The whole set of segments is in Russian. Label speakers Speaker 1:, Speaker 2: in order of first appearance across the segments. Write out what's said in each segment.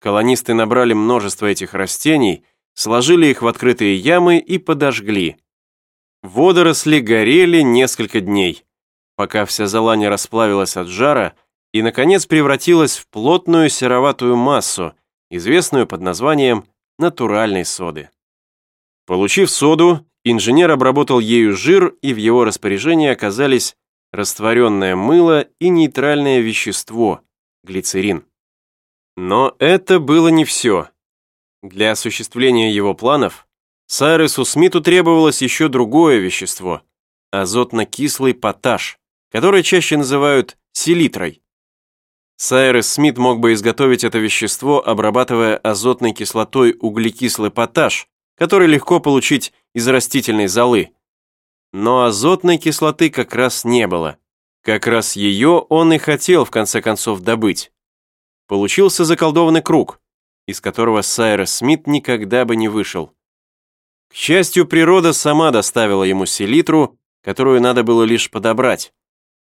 Speaker 1: колонисты набрали множество этих растений, сложили их в открытые ямы и подожгли. Водоросли горели несколько дней, пока вся зола не расплавилась от жара и, наконец, превратилась в плотную сероватую массу, известную под названием натуральной соды. Получив соду, инженер обработал ею жир, и в его распоряжении оказались растворенное мыло и нейтральное вещество – глицерин. Но это было не все. Для осуществления его планов Сайресу Смиту требовалось еще другое вещество – азотно-кислый поташ, который чаще называют селитрой. Сайрес Смит мог бы изготовить это вещество, обрабатывая азотной кислотой углекислый поташ, который легко получить из растительной золы. Но азотной кислоты как раз не было. Как раз ее он и хотел в конце концов добыть. Получился заколдованный круг, из которого Сайрес Смит никогда бы не вышел. К счастью, природа сама доставила ему селитру, которую надо было лишь подобрать.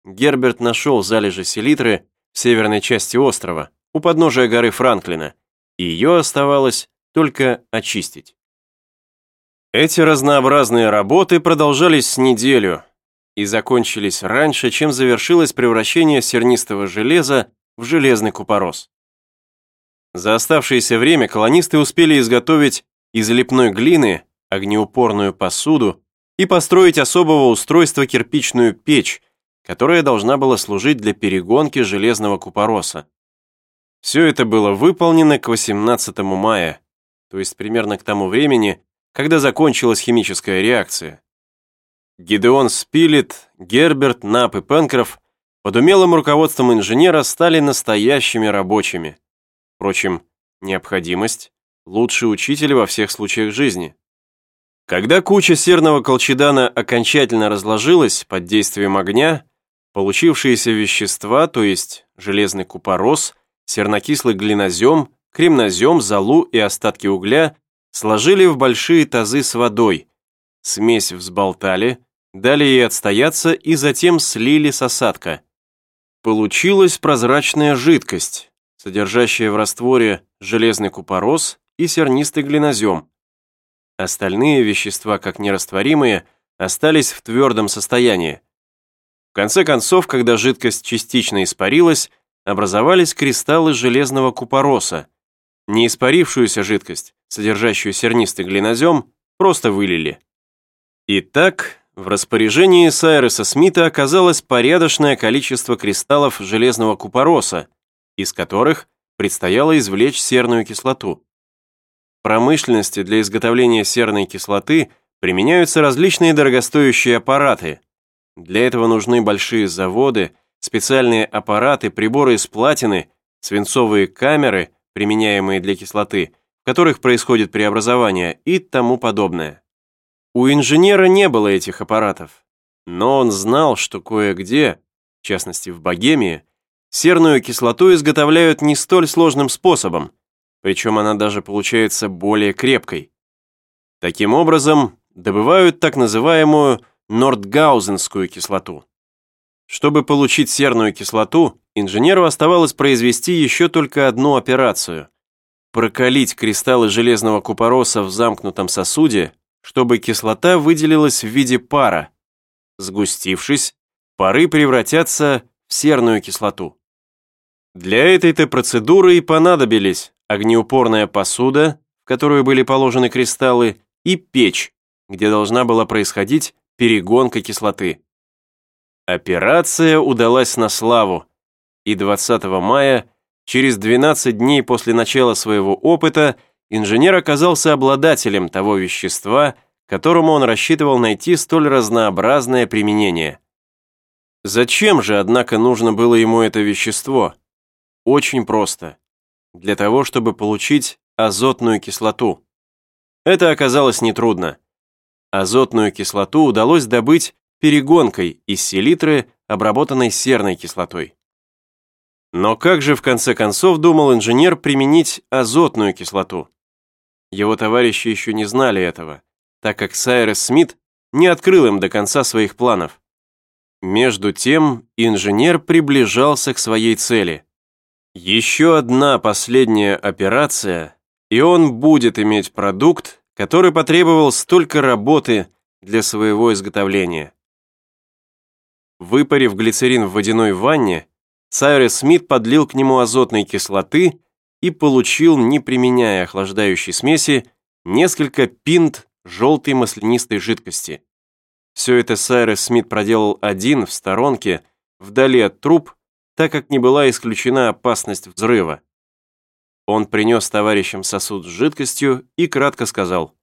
Speaker 1: Герберт нашел залежи селитры в северной части острова, у подножия горы Франклина, и ее оставалось только очистить. Эти разнообразные работы продолжались с неделю и закончились раньше, чем завершилось превращение сернистого железа в железный купорос. За оставшееся время колонисты успели изготовить из лепной глины огнеупорную посуду и построить особого устройства кирпичную печь, которая должна была служить для перегонки железного купороса. Все это было выполнено к 18 мая, то есть примерно к тому времени, когда закончилась химическая реакция. Гидеон Спилет, Герберт, Нап и Пенкроф под умелым руководством инженера стали настоящими рабочими. Впрочем, необходимость – лучший учитель во всех случаях жизни. Когда куча серного колчедана окончательно разложилась под действием огня, получившиеся вещества, то есть железный купорос, сернокислый глинозем, кремнозем, золу и остатки угля, сложили в большие тазы с водой, смесь взболтали, дали ей отстояться и затем слили с осадка. Получилась прозрачная жидкость, содержащая в растворе железный купорос и сернистый глинозем. Остальные вещества, как нерастворимые, остались в твердом состоянии. В конце концов, когда жидкость частично испарилась, образовались кристаллы железного купороса. Неиспарившуюся жидкость содержащую сернистый глинозем, просто вылили. Итак, в распоряжении Сайреса Смита оказалось порядочное количество кристаллов железного купороса, из которых предстояло извлечь серную кислоту. В промышленности для изготовления серной кислоты применяются различные дорогостоящие аппараты. Для этого нужны большие заводы, специальные аппараты, приборы из платины, свинцовые камеры, применяемые для кислоты, в которых происходит преобразование и тому подобное. У инженера не было этих аппаратов, но он знал, что кое-где, в частности в Богемии, серную кислоту изготовляют не столь сложным способом, причем она даже получается более крепкой. Таким образом, добывают так называемую нордгаузенскую кислоту. Чтобы получить серную кислоту, инженеру оставалось произвести еще только одну операцию прокалить кристаллы железного купороса в замкнутом сосуде, чтобы кислота выделилась в виде пара. Сгустившись, пары превратятся в серную кислоту. Для этой-то процедуры и понадобились огнеупорная посуда, в которую были положены кристаллы, и печь, где должна была происходить перегонка кислоты. Операция удалась на славу, и 20 мая Через 12 дней после начала своего опыта инженер оказался обладателем того вещества, которому он рассчитывал найти столь разнообразное применение. Зачем же, однако, нужно было ему это вещество? Очень просто. Для того, чтобы получить азотную кислоту. Это оказалось нетрудно. Азотную кислоту удалось добыть перегонкой из селитры, обработанной серной кислотой. Но как же в конце концов думал инженер применить азотную кислоту? Его товарищи еще не знали этого, так как Сайрес Смит не открыл им до конца своих планов. Между тем инженер приближался к своей цели. Еще одна последняя операция, и он будет иметь продукт, который потребовал столько работы для своего изготовления. Выпарив глицерин в водяной ванне, Сайрес Смит подлил к нему азотной кислоты и получил, не применяя охлаждающей смеси, несколько пинт желтой маслянистой жидкости. Все это Сайрес Смит проделал один в сторонке, вдали от труб, так как не была исключена опасность взрыва. Он принес товарищам сосуд с жидкостью и кратко сказал,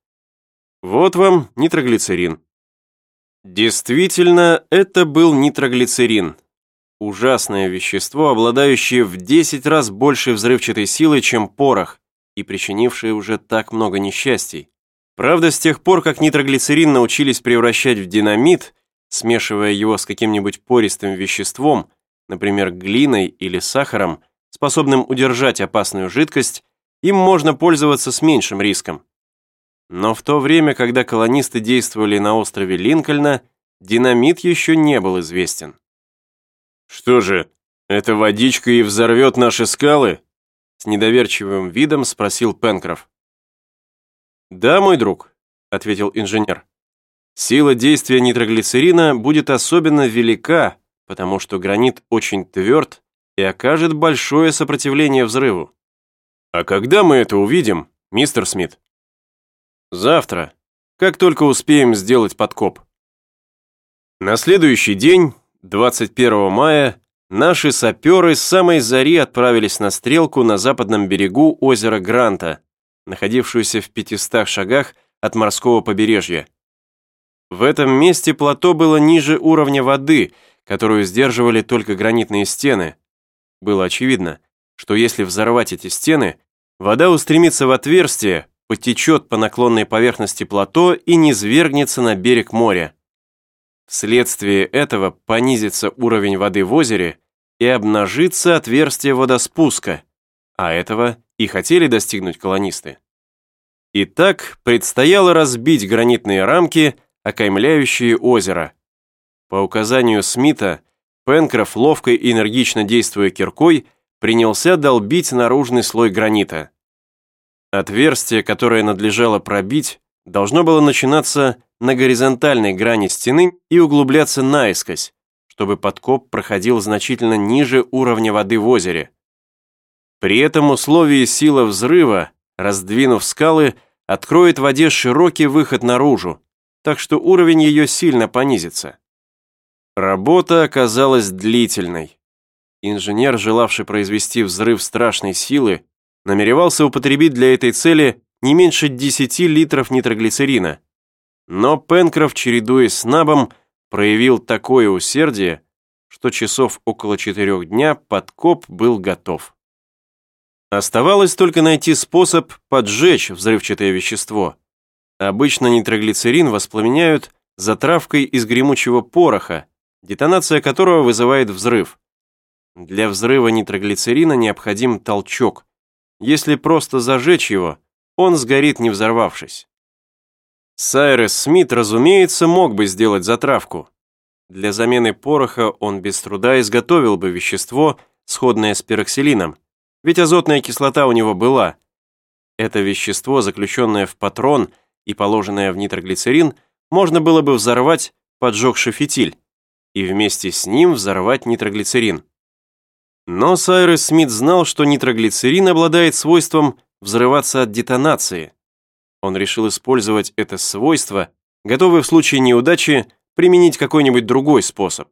Speaker 1: «Вот вам нитроглицерин». Действительно, это был нитроглицерин. Ужасное вещество, обладающее в 10 раз большей взрывчатой силой, чем порох, и причинившее уже так много несчастий. Правда, с тех пор, как нитроглицерин научились превращать в динамит, смешивая его с каким-нибудь пористым веществом, например, глиной или сахаром, способным удержать опасную жидкость, им можно пользоваться с меньшим риском. Но в то время, когда колонисты действовали на острове Линкольна, динамит еще не был известен. «Что же, эта водичка и взорвет наши скалы?» С недоверчивым видом спросил Пенкроф. «Да, мой друг», — ответил инженер. «Сила действия нитроглицерина будет особенно велика, потому что гранит очень тверд и окажет большое сопротивление взрыву. А когда мы это увидим, мистер Смит? Завтра, как только успеем сделать подкоп. На следующий день, 21 мая, наши саперы с самой зари отправились на стрелку на западном берегу озера Гранта, находившуюся в 500 шагах от морского побережья. В этом месте плато было ниже уровня воды, которую сдерживали только гранитные стены, было очевидно, что если взорвать эти стены, вода устремится в отверстие, потечет по наклонной поверхности плато и не свергнется на берег моря. Вследствие этого понизится уровень воды в озере и обнажится отверстие водоспуска, а этого и хотели достигнуть колонисты. Итак, предстояло разбить гранитные рамки, окаймляющие озеро. По указанию Смита, Пенкроф, ловко и энергично действуя киркой, принялся долбить наружный слой гранита. Отверстие, которое надлежало пробить, должно было начинаться на горизонтальной грани стены и углубляться наискось, чтобы подкоп проходил значительно ниже уровня воды в озере. При этом условии сила взрыва, раздвинув скалы, откроет воде широкий выход наружу, так что уровень ее сильно понизится. Работа оказалась длительной. Инженер, желавший произвести взрыв страшной силы, намеревался употребить для этой цели не меньше 10 литров нитроглицерина. Но Пенкроф, чередуясь с Набом, проявил такое усердие, что часов около четырех дня подкоп был готов. Оставалось только найти способ поджечь взрывчатое вещество. Обычно нитроглицерин воспламеняют затравкой из гремучего пороха, детонация которого вызывает взрыв. Для взрыва нитроглицерина необходим толчок. Если просто зажечь его, он сгорит, не взорвавшись. Сайрес Смит, разумеется, мог бы сделать затравку. Для замены пороха он без труда изготовил бы вещество, сходное с пероксилином, ведь азотная кислота у него была. Это вещество, заключенное в патрон и положенное в нитроглицерин, можно было бы взорвать, поджегши фитиль и вместе с ним взорвать нитроглицерин. Но Сайрес Смит знал, что нитроглицерин обладает свойством взрываться от детонации. Он решил использовать это свойство, готовый в случае неудачи применить какой-нибудь другой способ.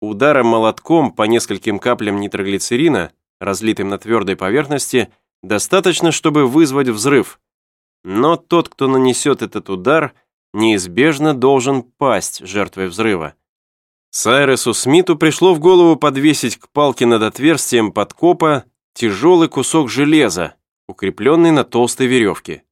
Speaker 1: Ударом молотком по нескольким каплям нитроглицерина, разлитым на твердой поверхности, достаточно, чтобы вызвать взрыв. Но тот, кто нанесет этот удар, неизбежно должен пасть жертвой взрыва. Сайресу Смиту пришло в голову подвесить к палке над отверстием подкопа тяжелый кусок железа, укрепленный на толстой веревке.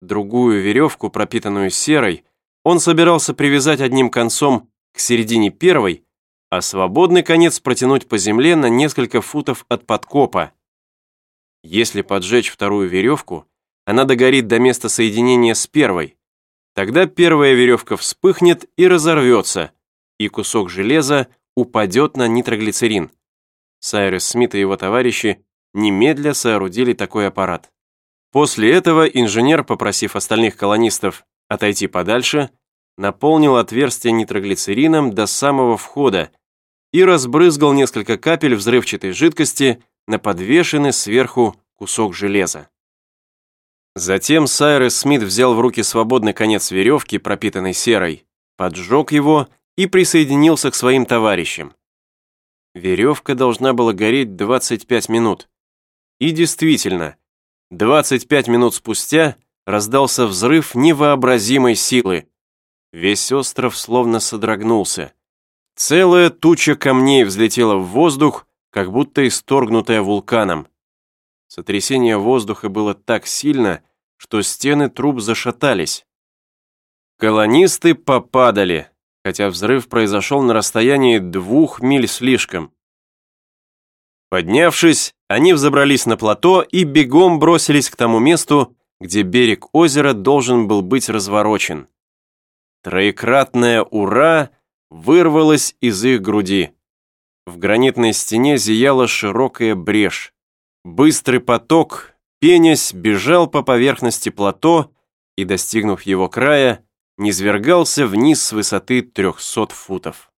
Speaker 1: Другую веревку, пропитанную серой, он собирался привязать одним концом к середине первой, а свободный конец протянуть по земле на несколько футов от подкопа. Если поджечь вторую веревку, она догорит до места соединения с первой. Тогда первая веревка вспыхнет и разорвется, и кусок железа упадет на нитроглицерин. Сайрес Смит и его товарищи немедля соорудили такой аппарат. После этого инженер, попросив остальных колонистов отойти подальше, наполнил отверстие нитроглицерином до самого входа и разбрызгал несколько капель взрывчатой жидкости на подвешенный сверху кусок железа. Затем Сайрес Смит взял в руки свободный конец веревки, пропитанной серой, поджег его и присоединился к своим товарищам. Веревка должна была гореть 25 минут. И действительно, 25 минут спустя раздался взрыв невообразимой силы. Весь остров словно содрогнулся. Целая туча камней взлетела в воздух, как будто исторгнутая вулканом. Сотрясение воздуха было так сильно, что стены труб зашатались. Колонисты попадали, хотя взрыв произошел на расстоянии двух миль слишком. Поднявшись, они взобрались на плато и бегом бросились к тому месту, где берег озера должен был быть разворочен. Троекратное «Ура!» вырвалось из их груди. В гранитной стене зияла широкая брешь. Быстрый поток, пенясь, бежал по поверхности плато и, достигнув его края, низвергался вниз с высоты 300 футов.